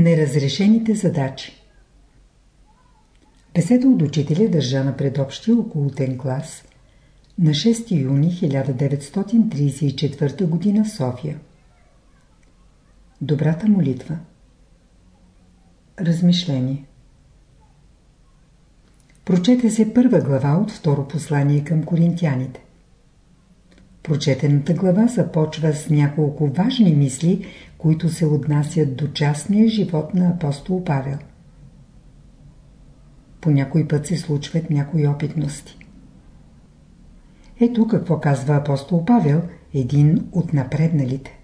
Неразрешените задачи Беседа от учителя държа на предобщия околотен клас на 6 юни 1934 г. София. Добрата молитва Размишление Прочете се първа глава от второ послание към коринтияните. Прочетената глава започва с няколко важни мисли, които се отнасят до частния живот на апостол Павел. По някой път се случват някои опитности. Ето какво казва апостол Павел, един от напредналите.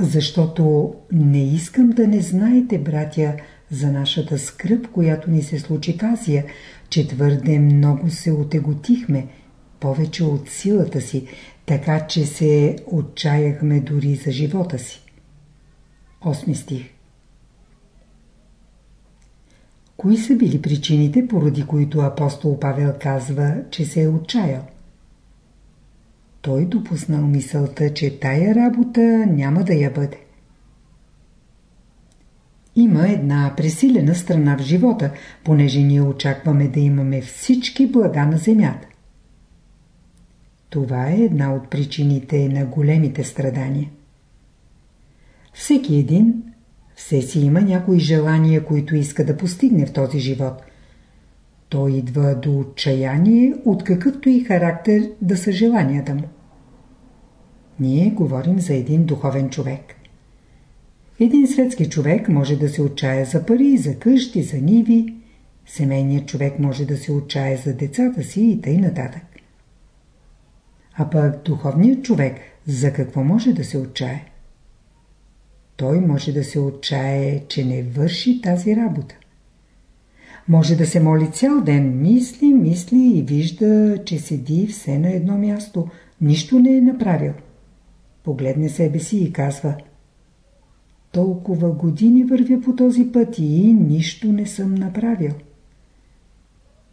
Защото не искам да не знаете, братя, за нашата скръп, която ни се случи в Азия, че твърде много се отеготихме, повече от силата си, така че се отчаяхме дори за живота си. Осми стих Кои са били причините, поради които апостол Павел казва, че се е отчаял? Той допуснал мисълта, че тая работа няма да я бъде. Има една пресилена страна в живота, понеже ние очакваме да имаме всички блага на земята. Това е една от причините на големите страдания. Всеки един, все си има някои желания, които иска да постигне в този живот. Той идва до отчаяние, от какъвто и характер да са желанията му. Ние говорим за един духовен човек. Един светски човек може да се отчая за пари, за къщи, за ниви. Семейният човек може да се отчая за децата си и тъй нататък. А пък духовният човек за какво може да се отчае? Той може да се отчае, че не върши тази работа. Може да се моли цял ден, мисли, мисли и вижда, че седи все на едно място, нищо не е направил. Погледне себе си и казва Толкова години вървя по този път и нищо не съм направил.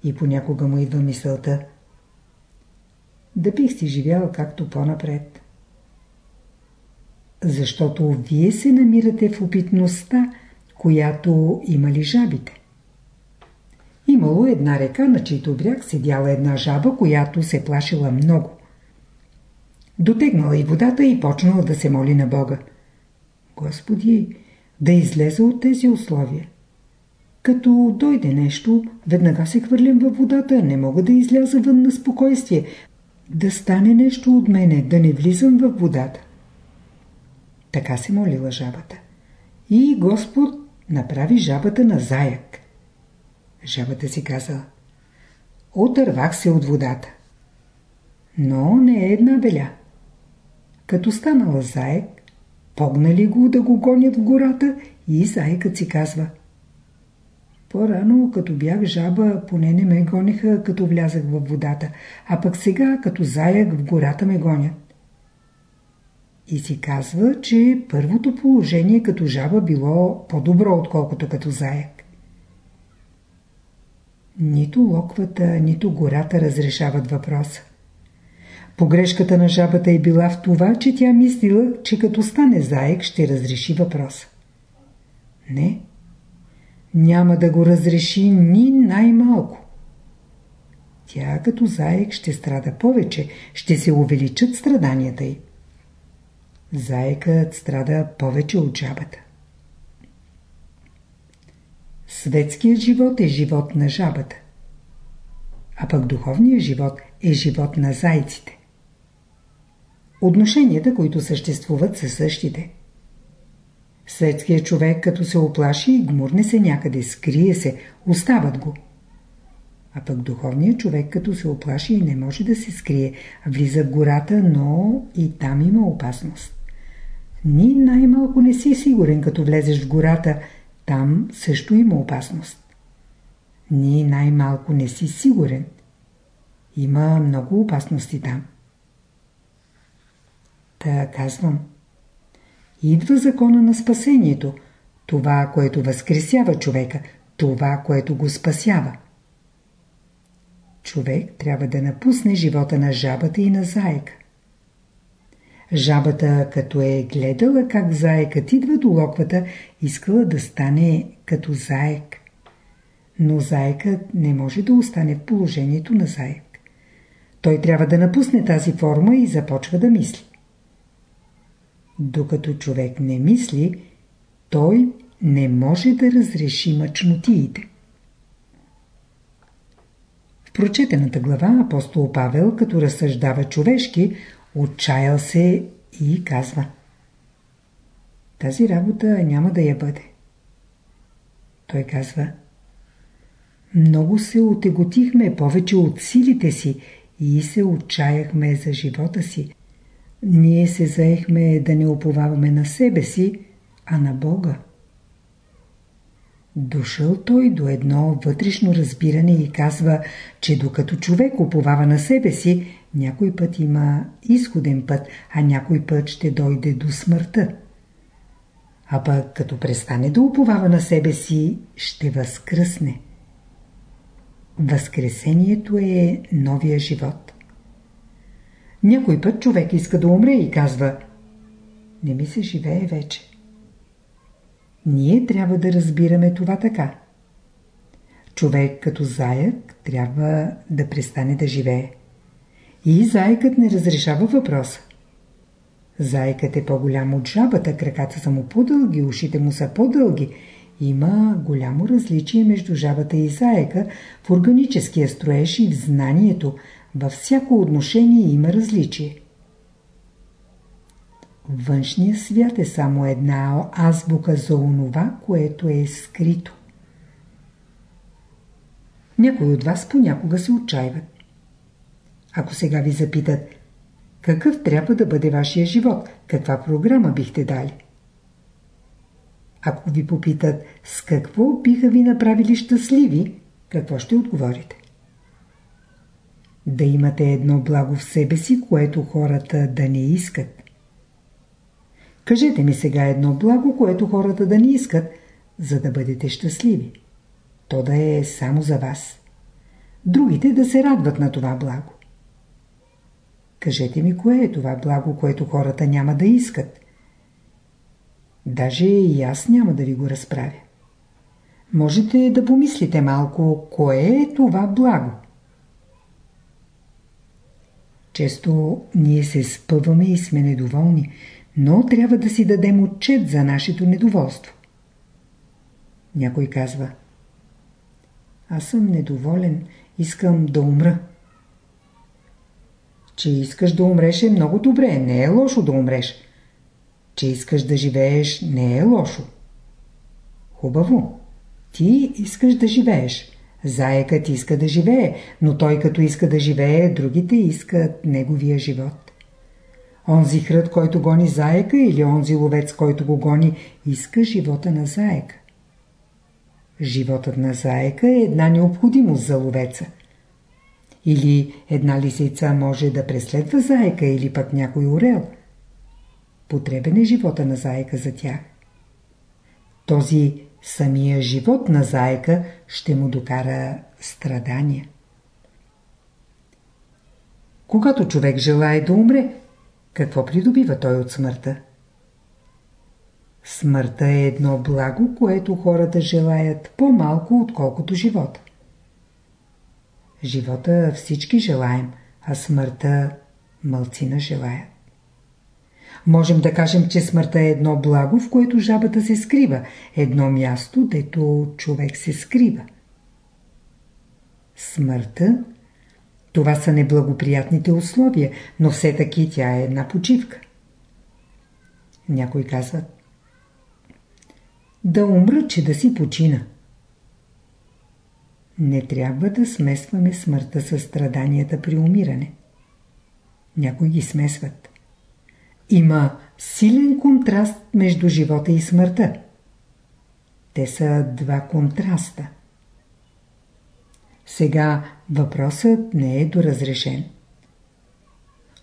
И понякога му идва мисълта да бих си живял както по-напред. Защото вие се намирате в опитността, която имали жабите. Имало една река, на чийто бряг седяла една жаба, която се плашила много. Дотегнала и водата и почнала да се моли на Бога. Господи, да излезе от тези условия. Като дойде нещо, веднага се хвърлям във водата, не мога да изляза вън на спокойствие, да стане нещо от мене, да не влизам във водата. Така се молила жабата. И Господ направи жабата на заяк. Жабата си казала, отървах се от водата. Но не е една беля. Като станала заек, погнали го да го гонят в гората и заекът си казва – по-рано, като бях жаба, поне не ме гониха, като влязах в водата, а пък сега, като заяк, в гората ме гонят. И си казва, че първото положение като жаба било по-добро, отколкото като заяк. Нито локвата, нито гората разрешават въпроса. Погрешката на жабата е била в това, че тя мислила, че като стане заек ще разреши въпроса. Не няма да го разреши ни най-малко. Тя като заек ще страда повече, ще се увеличат страданията й. Заекът страда повече от жабата. Светският живот е живот на жабата, а пък духовният живот е живот на зайците. Отношенията, които съществуват, са същите – Светският човек, като се оплаши гмурне се някъде, скрие се, остават го. А пък духовният човек, като се оплаши и не може да се скрие, влиза в гората, но и там има опасност. Ни най-малко не си сигурен, като влезеш в гората, там също има опасност. Ни най-малко не си сигурен. Има много опасности там. Та казвам – идва закона на спасението, това, което възкресява човека, това, което го спасява. Човек трябва да напусне живота на жабата и на заека. Жабата, като е гледала как заекът идва до локвата, искала да стане като заек. Но заекът не може да остане в положението на заек. Той трябва да напусне тази форма и започва да мисли. Докато човек не мисли, той не може да разреши мъчнотиите. В прочетената глава апостол Павел, като разсъждава човешки, отчаял се и казва Тази работа няма да я бъде. Той казва Много се отеготихме повече от силите си и се отчаяхме за живота си. Ние се заехме да не уповаваме на себе си, а на Бога. Дошъл той до едно вътрешно разбиране и казва, че докато човек уповава на себе си, някой път има изходен път, а някой път ще дойде до смъртта. А пък като престане да уповава на себе си, ще възкръсне. Възкресението е новия живот. Някой път човек иска да умре и казва Не ми се живее вече. Ние трябва да разбираме това така. Човек като заек трябва да престане да живее. И заекът не разрешава въпроса. Заекът е по-голям от жабата, краката са му по-дълги, ушите му са по-дълги. Има голямо различие между жабата и заека в органическия строеж и в знанието. Във всяко отношение има различие. Външният свят е само една азбука за онова, което е скрито. Някои от вас понякога се отчаиват. Ако сега ви запитат, какъв трябва да бъде вашия живот, каква програма бихте дали? Ако ви попитат, с какво биха ви направили щастливи, какво ще отговорите? Да имате едно благо в себе си, което хората да не искат. Кажете ми сега едно благо, което хората да не искат, за да бъдете щастливи. То да е само за вас. Другите да се радват на това благо. Кажете ми, кое е това благо, което хората няма да искат? Даже и аз няма да ви го разправя. Можете да помислите малко, кое е това благо. Често ние се спъваме и сме недоволни, но трябва да си дадем отчет за нашето недоволство. Някой казва Аз съм недоволен, искам да умра. Че искаш да умреш е много добре, не е лошо да умреш. Че искаш да живееш не е лошо. Хубаво. Ти искаш да живееш. Заекът иска да живее, но той като иска да живее, другите искат неговия живот. Онзи хрът, който гони заека или онзи ловец, който го гони, иска живота на заека. Животът на заека е една необходимост за ловеца. Или една лисица може да преследва заека или пък някой орел. Потребен е живота на заека за тях. Този самия живот на заека ще му докара страдания. Когато човек желая да умре, какво придобива той от смъртта? Смъртта е едно благо, което хората желаят по-малко, отколкото живота. Живота всички желаем, а смъртта мълцина желаят. Можем да кажем, че смъртта е едно благо, в което жабата се скрива, едно място, дето човек се скрива. Смъртта това са неблагоприятните условия, но все таки тя е една почивка. Някой казват да умра, че да си почина. Не трябва да смесваме смъртта с страданията при умиране. Някои ги смесват. Има силен контраст между живота и смъртта. Те са два контраста. Сега въпросът не е доразрешен.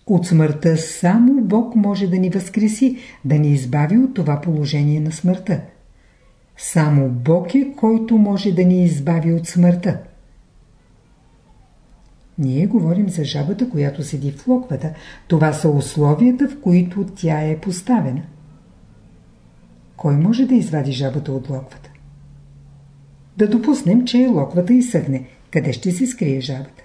От смъртта само Бог може да ни възкреси, да ни избави от това положение на смъртта. Само Бог е, който може да ни избави от смъртта. Ние говорим за жабата, която седи в локвата. Това са условията, в които тя е поставена. Кой може да извади жабата от локвата? Да допуснем, че локвата изсъхне. Къде ще се скрие жабата?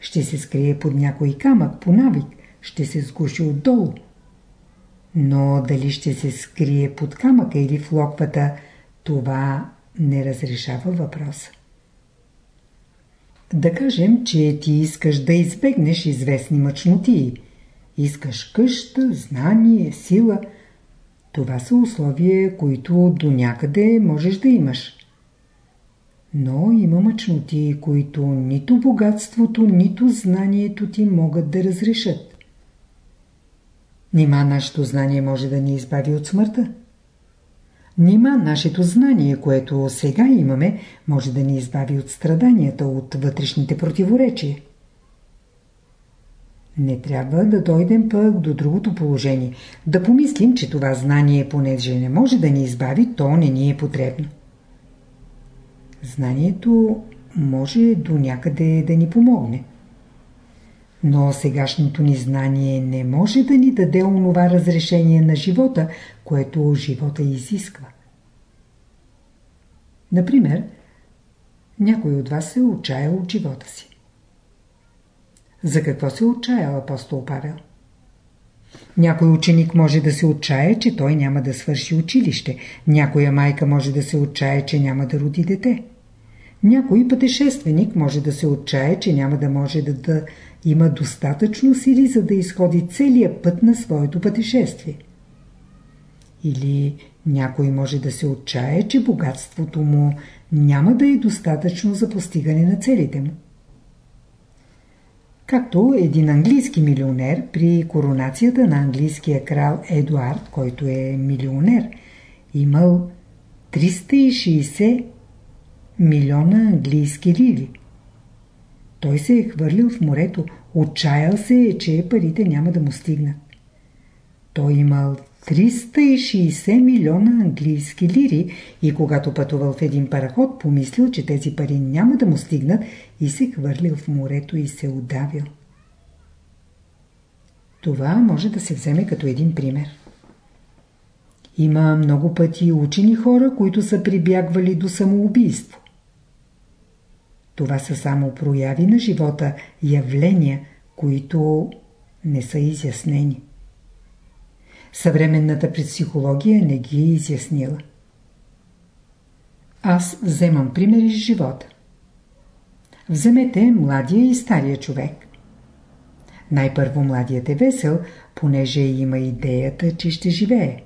Ще се скрие под някой камък, по навик. Ще се сгуши отдолу. Но дали ще се скрие под камъка или в локвата, това не разрешава въпроса. Да кажем, че ти искаш да избегнеш известни мъчноти. Искаш къща, знание, сила. Това са условия, които до някъде можеш да имаш. Но има мъчноти, които нито богатството, нито знанието ти могат да разрешат. Нима нашето знание може да ни избави от смъртта? Нима нашето знание, което сега имаме, може да ни избави от страданията, от вътрешните противоречия. Не трябва да дойдем пък до другото положение. Да помислим, че това знание, понеже не може да ни избави, то не ни е потребно. Знанието може до някъде да ни помогне. Но сегашното ни знание не може да ни даде онова разрешение на живота, което живота изисква. Например, някой от вас се отчаял от живота си. За какво се отчаял апостол Павел? Някой ученик може да се отчая, че той няма да свърши училище. Някоя майка може да се отчая, че няма да роди дете. Някой пътешественик може да се отчая, че няма да може да, да има достатъчно сили, за да изходи целият път на своето пътешествие. Или някой може да се отчае, че богатството му няма да е достатъчно за постигане на целите му. Както един английски милионер при коронацията на английския крал Едуард, който е милионер, имал 360 милиона английски ливи. Той се е хвърлил в морето, отчаял се, че парите няма да му стигнат. Той имал 360 милиона английски лири и когато пътувал в един параход, помислил, че тези пари няма да му стигнат и се хвърлил в морето и се удавил. Това може да се вземе като един пример. Има много пъти учени хора, които са прибягвали до самоубийство. Това са само прояви на живота, явления, които не са изяснени. Съвременната психология не ги е изяснила. Аз вземам пример из живота. Вземете младия и стария човек. Най-първо младият е весел, понеже има идеята, че ще живее.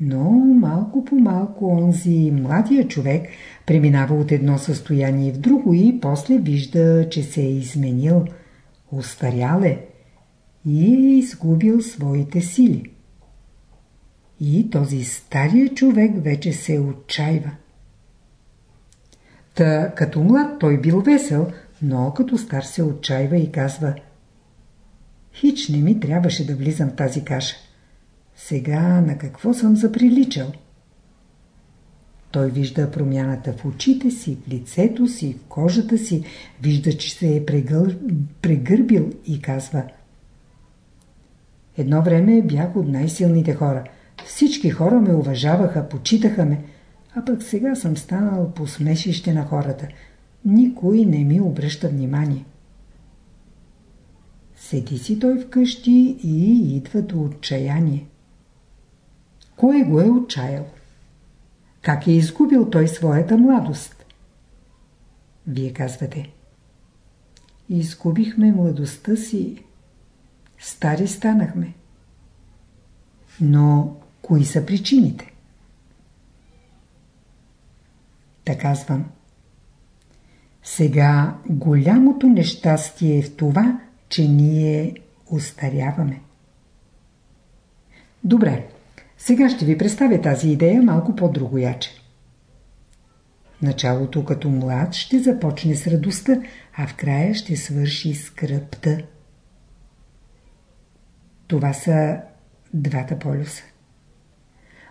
Но малко по малко онзи младия човек преминава от едно състояние в друго и после вижда, че се е изменил, устарял е и е изгубил своите сили. И този стария човек вече се отчаива. Та като млад той бил весел, но като стар се отчаива и казва Хич не ми трябваше да влизам в тази каша. Сега на какво съм заприличал? Той вижда промяната в очите си, в лицето си, в кожата си, вижда, че се е прегър... прегърбил и казва Едно време бях от най-силните хора. Всички хора ме уважаваха, почитаха ме, а пък сега съм станал посмешище на хората. Никой не ми обръща внимание. Седи си той вкъщи и идва до отчаяние. Кой го е отчаял? Как е изгубил той своята младост? Вие казвате. Изгубихме младостта си. Стари станахме. Но кои са причините? Та казвам. Сега голямото нещастие е в това, че ние устаряваме. Добре. Сега ще ви представя тази идея малко по-другояче. Началото като млад ще започне с радостта, а в края ще свърши скръпта. Това са двата полюса.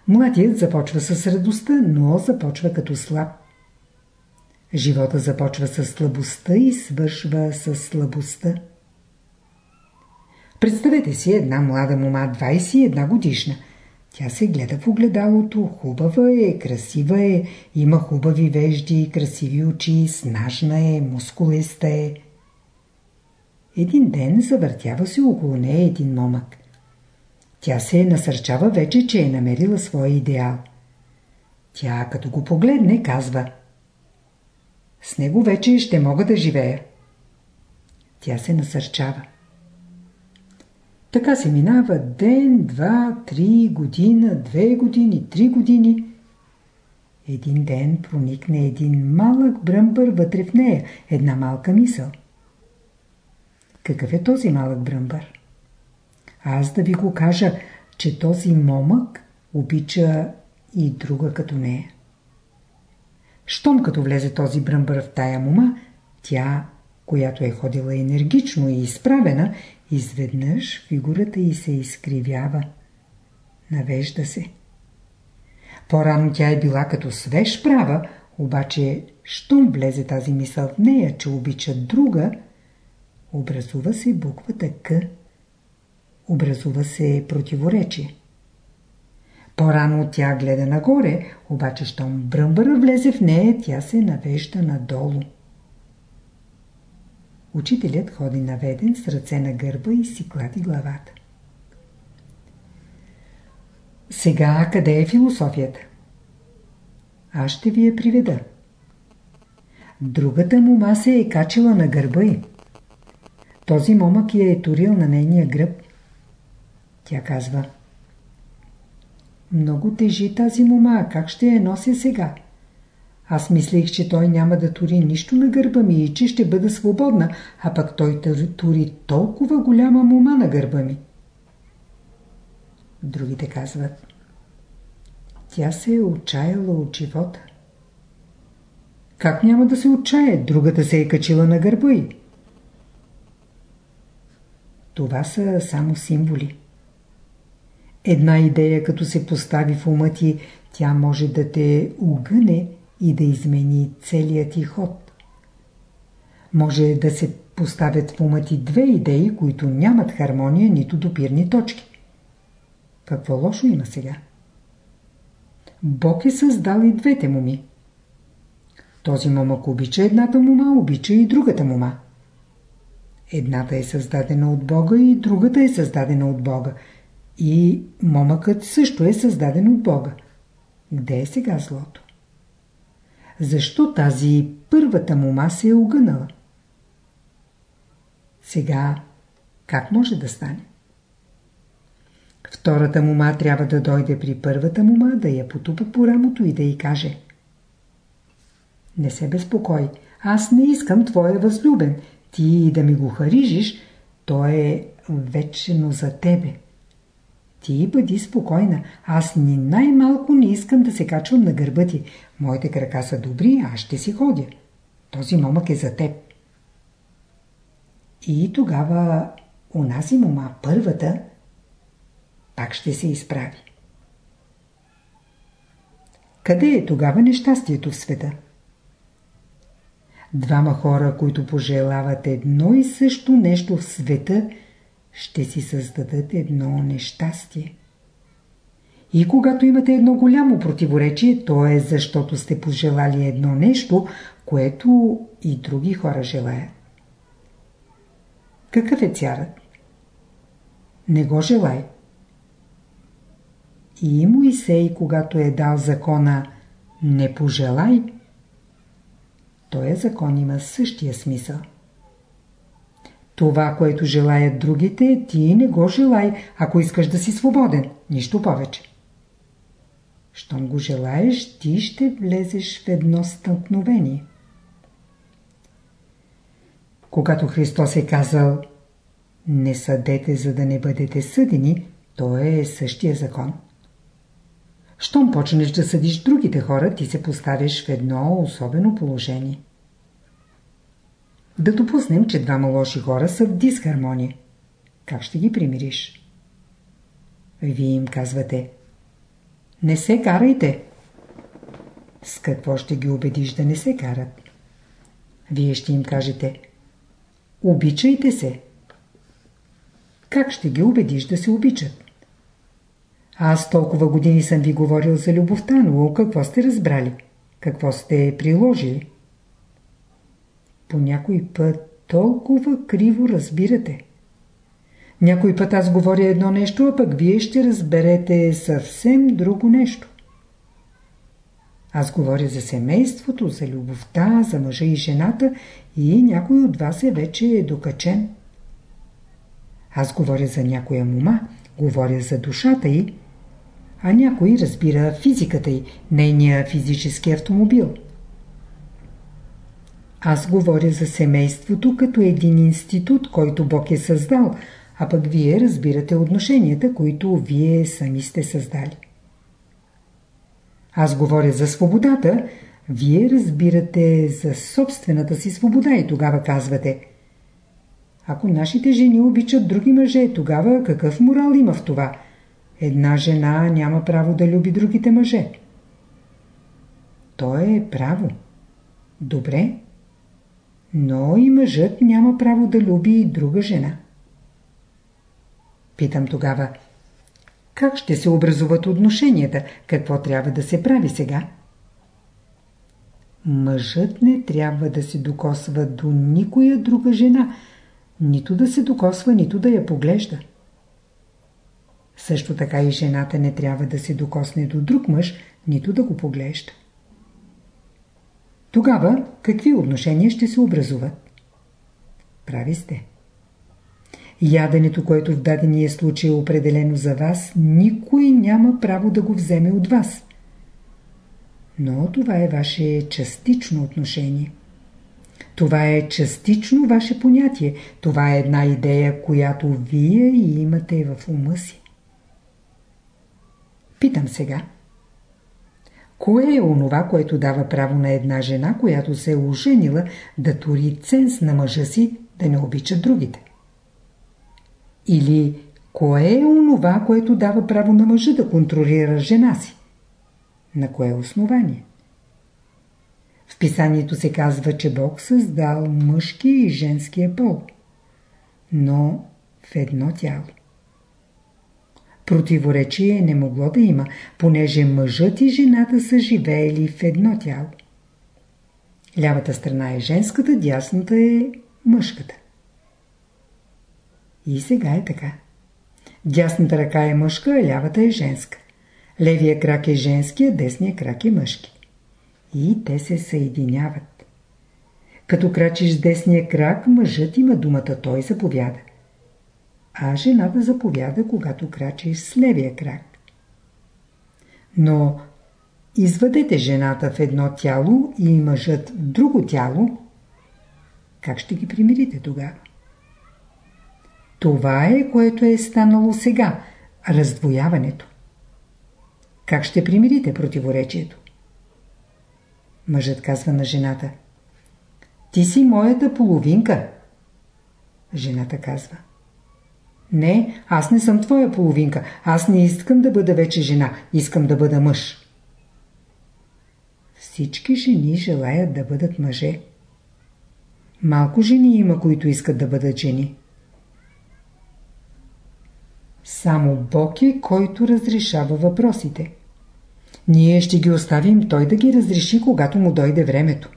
Младият започва с радостта, но започва като слаб. Живота започва с слабостта и свършва с слабостта. Представете си една млада мома, 21 годишна. Тя се гледа в огледалото, хубава е, красива е, има хубави вежди, красиви очи, снажна е, мускулеста е. Един ден завъртява се около нея един момък. Тя се насърчава вече, че е намерила своя идеал. Тя като го погледне, казва С него вече ще мога да живея. Тя се насърчава. Така се минава ден, два, три, година, две години, три години. Един ден проникне един малък бръмбър вътре в нея, една малка мисъл. Какъв е този малък бръмбър? Аз да ви го кажа, че този момък обича и друга като нея. Щом като влезе този бръмбър в тая мума, тя, която е ходила енергично и изправена, изведнъж фигурата й се изкривява. Навежда се. По-рано тя е била като свеж права, обаче, щом влезе тази мисъл в нея, че обича друга, образува се буквата К. Образува се противоречие. По-рано тя гледа нагоре, обаче щом бръмбъра влезе в нея, тя се навежда надолу. Учителят ходи наведен с ръце на гърба и си клати главата. Сега къде е философията? Аз ще ви я приведа. Другата мума се е качила на гърба й. Този момък я е турил на нейния гръб. Тя казва Много тежи тази мума, как ще я нося сега? Аз мислех, че той няма да тури нищо на гърба ми и че ще бъда свободна, а пък той тури толкова голяма мума на гърба ми. Другите казват Тя се е отчаяла от живота. Как няма да се отчая? Другата се е качила на гърба й. Това са само символи. Една идея, като се постави в ума ти, тя може да те угъне и да измени целият ти ход. Може да се поставят в ума ти две идеи, които нямат хармония, нито допирни точки. Какво лошо има сега? Бог е създал и двете муми. Този момък обича едната мума, обича и другата мума. Едната е създадена от Бога и другата е създадена от Бога. И момъкът също е създаден от Бога. Где е сега злото? Защо тази първата мума се е огънала? Сега как може да стане? Втората мума трябва да дойде при първата мума, да я потупа по рамото и да й каже Не се безпокой, аз не искам твоя възлюбен, ти да ми го харижиш, то е вечено за тебе. Ти бъди спокойна. Аз ни най-малко не искам да се качвам на гърба ти. Моите крака са добри, аз ще си ходя. Този момък е за теб. И тогава унази мома, първата, пак ще се изправи. Къде е тогава нещастието в света? Двама хора, които пожелават едно и също нещо в света, ще си създадат едно нещастие. И когато имате едно голямо противоречие, то е защото сте пожелали едно нещо, което и други хора желаят. Какъв е царът? Не го желай. И Моисей, когато е дал закона «Не пожелай», този закон има същия смисъл. Това, което желаят другите, ти не го желай, ако искаш да си свободен. Нищо повече. Щом го желаеш, ти ще влезеш в едно стълкновение. Когато Христос е казал не съдете, за да не бъдете съдени, то е същия закон. Щом почнеш да съдиш другите хора, ти се поставиш в едно особено положение. Да допуснем, че двама лоши хора са в дисхармония. Как ще ги примириш? Вие им казвате Не се карайте. С какво ще ги убедиш да не се карат? Вие ще им кажете Обичайте се. Как ще ги убедиш да се обичат? Аз толкова години съм ви говорил за любовта, но какво сте разбрали? Какво сте приложили? По някой път толкова криво разбирате. Някой път аз говоря едно нещо, а пък вие ще разберете съвсем друго нещо. Аз говоря за семейството, за любовта, за мъжа и жената и някой от вас е вече докачен. Аз говоря за някоя мума, говоря за душата й, а някой разбира физиката й, нейния физически автомобил. Аз говоря за семейството като един институт, който Бог е създал, а пък вие разбирате отношенията, които вие сами сте създали. Аз говоря за свободата, вие разбирате за собствената си свобода и тогава казвате Ако нашите жени обичат други мъже, тогава какъв морал има в това? Една жена няма право да люби другите мъже. То е право. Добре. Но и мъжът няма право да люби и друга жена. Питам тогава, как ще се образуват отношенията? Какво трябва да се прави сега? Мъжът не трябва да се докосва до никоя друга жена, нито да се докосва, нито да я поглежда. Също така и жената не трябва да се докосне до друг мъж, нито да го поглежда. Тогава какви отношения ще се образуват? Прави сте. Яденето, което в дадения случай е определено за вас, никой няма право да го вземе от вас. Но това е ваше частично отношение. Това е частично ваше понятие. Това е една идея, която вие имате в ума си. Питам сега. Кое е онова, което дава право на една жена, която се е оженила, да тури ценз на мъжа си, да не обича другите? Или кое е онова, което дава право на мъжа да контролира жена си? На кое основание? В писанието се казва, че Бог създал мъжки и женския пол, но в едно тяло. Противоречие не могло да има, понеже мъжът и жената са живеели в едно тяло. Лявата страна е женската, дясната е мъжката. И сега е така. Дясната ръка е мъжка, а лявата е женска. Левия крак е женски, а десния крак е мъжки. И те се съединяват. Като крачиш с десния крак, мъжът има думата, той заповяда. А жената заповяда, когато крачиш с левия крак. Но извадете жената в едно тяло и мъжът в друго тяло, как ще ги примирите тогава? Това е, което е станало сега – раздвояването. Как ще примирите противоречието? Мъжът казва на жената Ти си моята половинка. Жената казва Не, аз не съм твоя половинка. Аз не искам да бъда вече жена. Искам да бъда мъж. Всички жени желаят да бъдат мъже. Малко жени има, които искат да бъдат жени. Само Бог е, който разрешава въпросите. Ние ще ги оставим той да ги разреши, когато му дойде времето.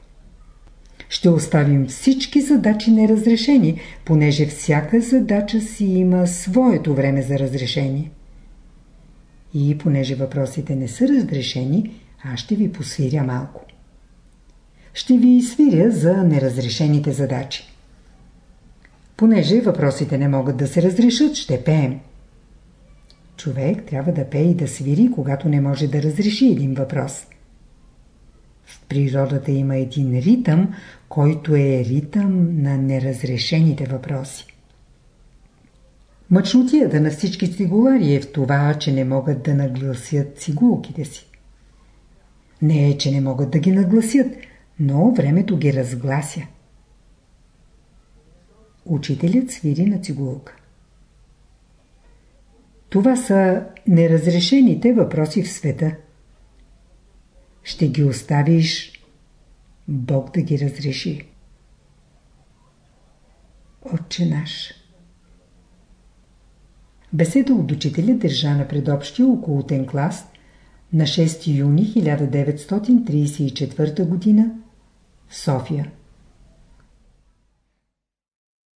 Ще оставим всички задачи неразрешени, понеже всяка задача си има своето време за разрешение. И понеже въпросите не са разрешени, аз ще ви посвиря малко. Ще ви свиря за неразрешените задачи. Понеже въпросите не могат да се разрешат, ще пеем. Човек трябва да пее и да свири, когато не може да разреши един въпрос. В природата има един ритъм, който е ритъм на неразрешените въпроси. Мъчнотията на всички цигулари е в това, че не могат да нагласят цигулките си. Не е, че не могат да ги нагласят, но времето ги разглася. Учителят свири на цигулка. Това са неразрешените въпроси в света. Ще ги оставиш Бог да ги разреши. Отче наш Беседа от учителя държа на общия околотен клас на 6 юни 1934 г. в София.